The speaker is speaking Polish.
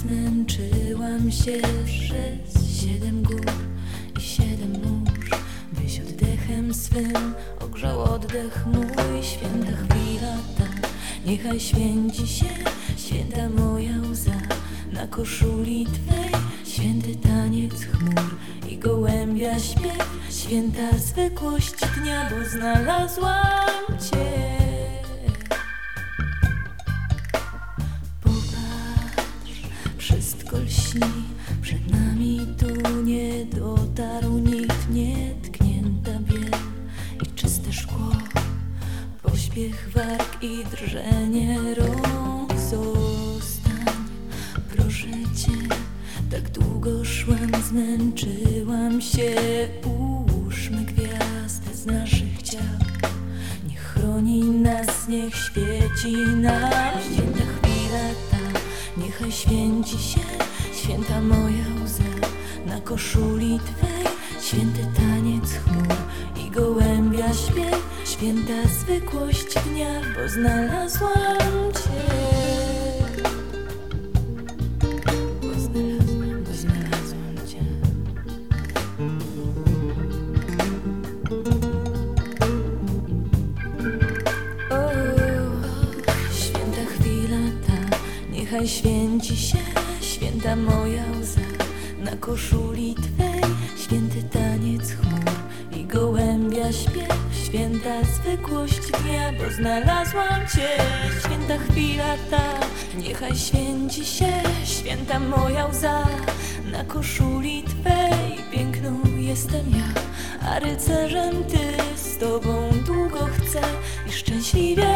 Wspinam się przez siedem gór i siedem mórz. Byś oddechem swym ogrzał oddech mój Święta chwila ta, niechaj święci się Święta moja łza. Na koszuli Twej Święty taniec chmur i gołębia śpiew. Święta zwykłość dnia, bo znalazłam Cię wszystko lśni. Przed nami tu nie dotarł nikt Nietknięta biel i czyste szkło. Pośpiech warg i drżenie rąk Zostań, proszę Cię Tak długo szłam, zmęczyłam się. Ułóżmy gwiazdę z naszych ciał. Niech chroni nas, niech świeci nam niechaj święci się. Święta moja łza na koszuli Twej. Święty taniec chmur i gołębia śpiew. Święta zwykłość dnia, bo znalazłam Cię Niechaj święci się, święta moja łza. Na koszuli Twej święty taniec chmur I gołębia śpiew, święta zwykłość dnia Bo znalazłam Cię, święta chwila ta Niechaj święci się, święta moja łza. Na koszuli Twej piękną jestem ja A rycerzem Ty, z Tobą długo chcę i szczęśliwie